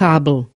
cabo.